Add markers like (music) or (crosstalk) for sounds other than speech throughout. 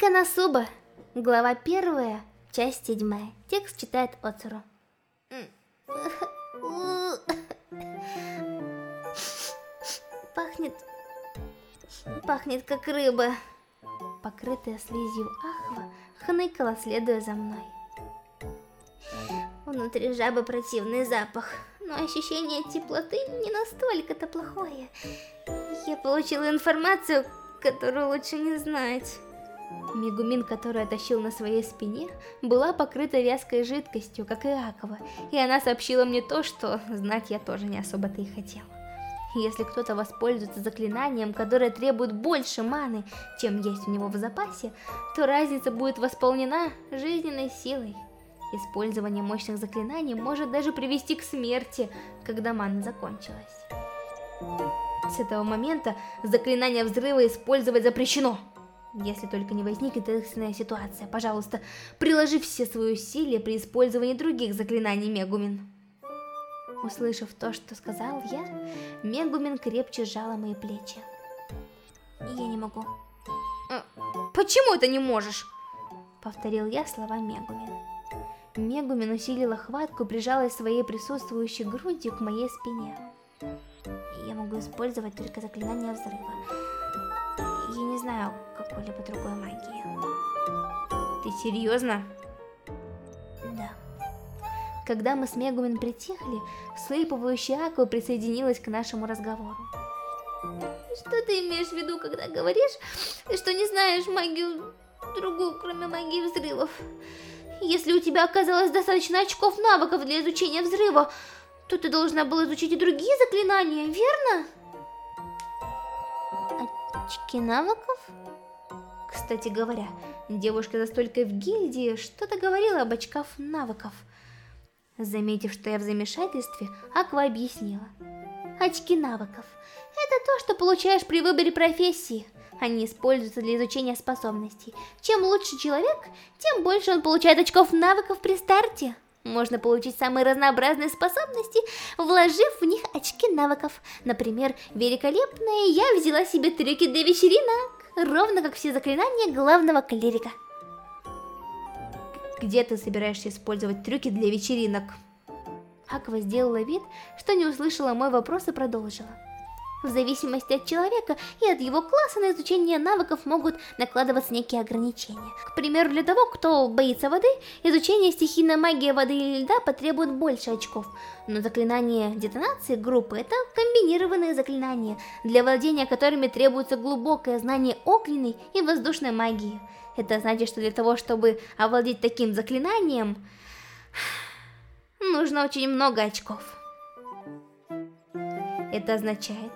Канасуба. Глава первая, часть седьмая. Текст читает Оцуру. Пахнет... Пахнет как рыба. Покрытая слизью Ахва хныкала, следуя за мной. Внутри жабы противный запах, но ощущение теплоты не настолько-то плохое. Я получила информацию, которую лучше не знать. Мегумин, которую тащил на своей спине, была покрыта вязкой жидкостью, как и Акова, и она сообщила мне то, что знать я тоже не особо-то и хотела. Если кто-то воспользуется заклинанием, которое требует больше маны, чем есть у него в запасе, то разница будет восполнена жизненной силой. Использование мощных заклинаний может даже привести к смерти, когда мана закончилась. С этого момента заклинание взрыва использовать запрещено. Если только не возникнет экстренная ситуация, пожалуйста, приложи все свои усилия при использовании других заклинаний Мегумин. Услышав то, что сказал я, Мегумин крепче сжала мои плечи. Я не могу. А, почему ты не можешь? Повторил я слова Мегумин. Мегумин усилила хватку, прижалась своей присутствующей грудью к моей спине. Я могу использовать только заклинание взрыва. Я не знаю какой-либо другой магии. Ты серьезно? Да. Когда мы с Мегумин притихли, слыпывающая Аква присоединилась к нашему разговору. Что ты имеешь в виду, когда говоришь, что не знаешь магию другую, кроме магии взрывов? Если у тебя оказалось достаточно очков навыков для изучения взрыва, то ты должна была изучить и другие заклинания, верно? Очки навыков? Кстати говоря, девушка за столько в гильдии что-то говорила об очках навыков. Заметив, что я в замешательстве, Аква объяснила. Очки навыков – это то, что получаешь при выборе профессии – они используются для изучения способностей. Чем лучше человек, тем больше он получает очков навыков при старте. Можно получить самые разнообразные способности, вложив в них очки навыков. Например, великолепная я взяла себе трюки для вечеринок, ровно как все заклинания главного клирика. Где ты собираешься использовать трюки для вечеринок? Аква сделала вид, что не услышала мой вопрос и продолжила. В зависимости от человека и от его класса на изучение навыков могут накладываться некие ограничения. К примеру, для того, кто боится воды, изучение стихийной магии воды или льда потребует больше очков. Но заклинания детонации группы — это комбинированные заклинания, для владения которыми требуется глубокое знание огненной и воздушной магии. Это значит, что для того, чтобы овладеть таким заклинанием, нужно очень много очков. Это означает,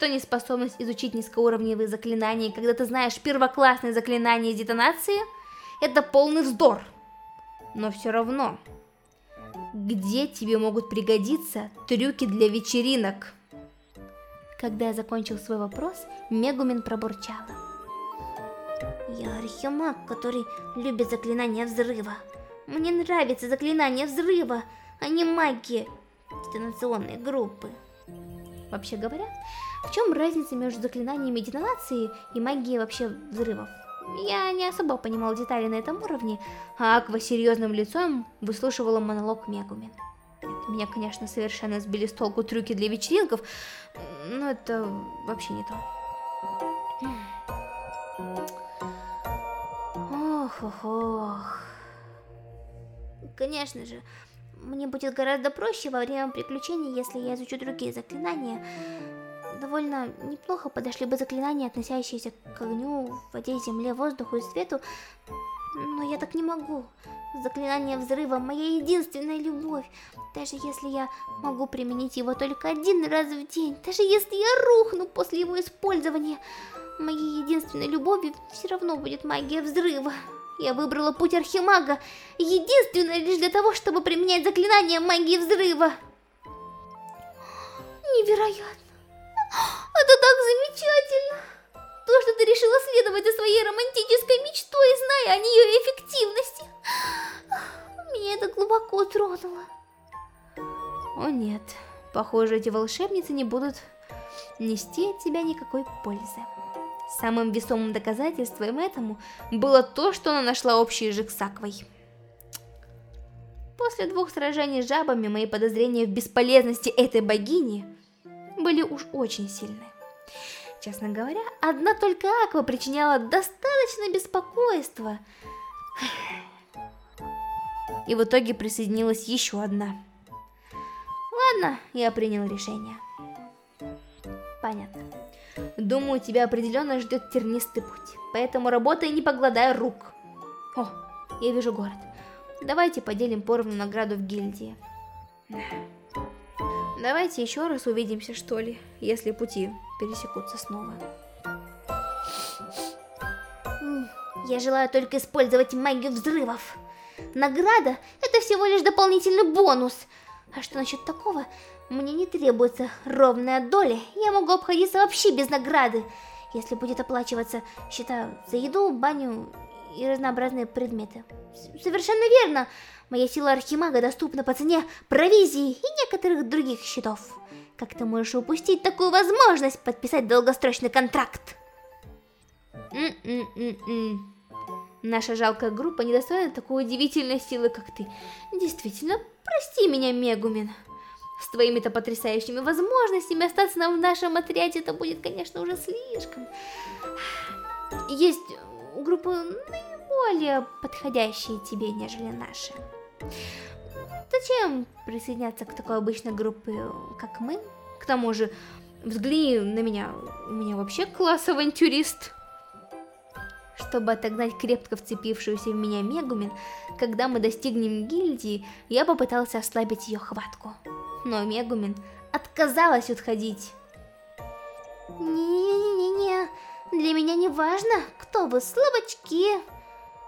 что неспособность изучить низкоуровневые заклинания, когда ты знаешь первоклассные заклинания детонации, это полный вздор. Но все равно, где тебе могут пригодиться трюки для вечеринок? Когда я закончил свой вопрос, Мегумин пробурчала. Я архимаг, который любит заклинания взрыва. Мне нравится заклинание взрыва, а не магия детонационной группы. Вообще говоря, в чем разница между заклинаниями детонации и магией вообще взрывов? Я не особо понимал детали на этом уровне, а Аква серьезным лицом выслушивала монолог Мегумин. Меня, конечно, совершенно сбили с толку трюки для вечеринков, но это вообще не то. Ох, ох, ох. Конечно же, мне будет гораздо проще во время приключений, если я изучу другие заклинания. Довольно неплохо подошли бы заклинания, относящиеся к огню, воде, земле, воздуху и свету, но я так не могу. Заклинание взрыва – моя единственная любовь. Даже если я могу применить его только один раз в день, даже если я рухну после его использования, моей единственной любовью все равно будет магия взрыва. Я выбрала путь Архимага, единственное лишь для того, чтобы применять заклинание магии взрыва. Невероятно. Это так замечательно. То, что ты решила следовать за своей романтической мечтой, зная о нее эффективности. Меня это глубоко тронуло. О нет, похоже, эти волшебницы не будут нести от тебя никакой пользы. Самым весомым доказательством этому было то, что она нашла общий язык с Аквой. После двух сражений с жабами мои подозрения в бесполезности этой богини были уж очень сильны. Честно говоря, одна только Аква причиняла достаточно беспокойства. И в итоге присоединилась еще одна. Ладно, я принял решение. Понятно. Думаю, тебя определенно ждет тернистый путь, поэтому работай не погладая рук. О, я вижу город. Давайте поделим поровну награду в гильдии. Давайте еще раз увидимся, что ли, если пути пересекутся снова. Я желаю только использовать магию взрывов. Награда – это всего лишь дополнительный бонус. А что насчет такого? Мне не требуется ровная доля, я могу обходиться вообще без награды, если будет оплачиваться счета за еду, баню и разнообразные предметы. Совершенно верно, моя сила Архимага доступна по цене провизии и некоторых других счетов. Как ты можешь упустить такую возможность подписать долгосрочный контракт? М-м-м-м. Наша жалкая группа недостойна такой удивительной силы, как ты. Действительно, прости меня, Мегумин. С твоими-то потрясающими возможностями остаться нам в нашем отряде это будет, конечно, уже слишком. Есть группы наиболее подходящие тебе, нежели наши. Зачем присоединяться к такой обычной группе, как мы? К тому же, взгляни на меня, у меня вообще класс авантюрист. Чтобы отогнать крепко вцепившуюся в меня Мегумин, когда мы достигнем гильдии, я попытался ослабить ее хватку но Мегумин отказалась отходить. Не-не-не-не, для меня не важно, кто вы, слабочки,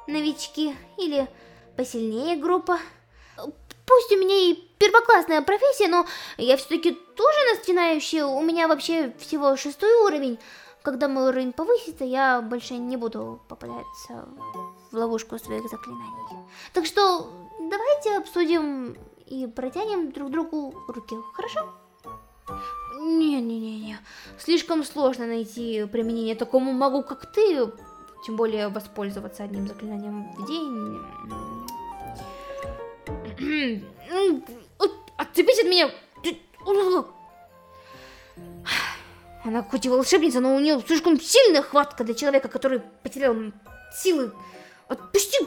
новички или посильнее группа. Пусть у меня и первоклассная профессия, но я все-таки тоже начинающая, у меня вообще всего шестой уровень. Когда мой уровень повысится, я больше не буду попадаться в ловушку своих заклинаний. Так что давайте обсудим и протянем друг другу руки, хорошо? Не-не-не-не, слишком сложно найти применение такому магу, как ты, тем более воспользоваться одним заклинанием в день. Отцепись от меня! Она хоть и волшебница, но у нее слишком сильная хватка для человека, который потерял силы. Отпусти!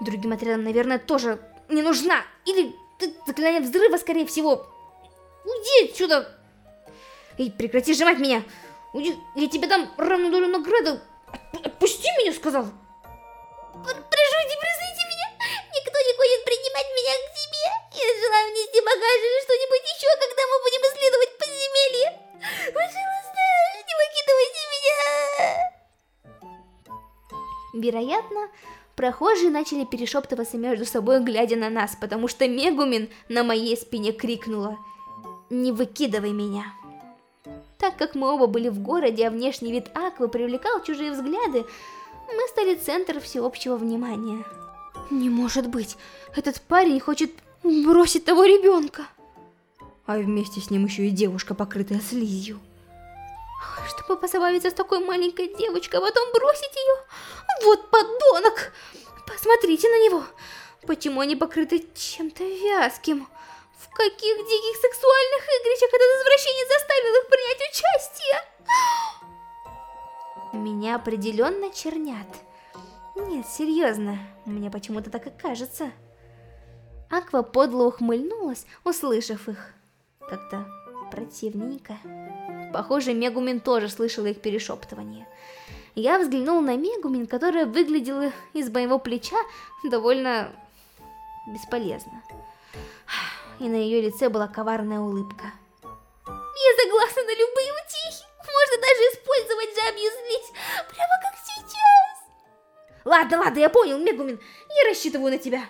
Другим отрядам, наверное, тоже не нужна. Или ты заклинание взрыва, скорее всего. Уйди отсюда. И прекрати сжимать меня. Уйди, я тебе дам равную долю награды. Отпусти меня, сказал. Вероятно, Прохожие начали перешептываться между собой, глядя на нас, потому что Мегумин на моей спине крикнула «Не выкидывай меня!». Так как мы оба были в городе, а внешний вид Аквы привлекал чужие взгляды, мы стали центром всеобщего внимания. Не может быть, этот парень хочет бросить того ребенка. А вместе с ним еще и девушка, покрытая слизью. Чтобы позабавиться с такой маленькой девочкой, а потом бросить ее? Вот подонок! Посмотрите на него! Почему они покрыты чем-то вязким? В каких диких сексуальных игрищах этот извращенец заставил их принять участие? (gasps) Меня определенно чернят. Нет, серьезно, мне почему-то так и кажется. Аква подло ухмыльнулась, услышав их. Как-то противненько. Похоже, Мегумин тоже слышала их перешептывание. Я взглянул на Мегумин, которая выглядела из моего плеча довольно бесполезно. И на ее лице была коварная улыбка. Я согласна на любые утехи. Можно даже использовать жабью злить, прямо как сейчас. Ладно, ладно, я понял, Мегумин. Я рассчитываю на тебя.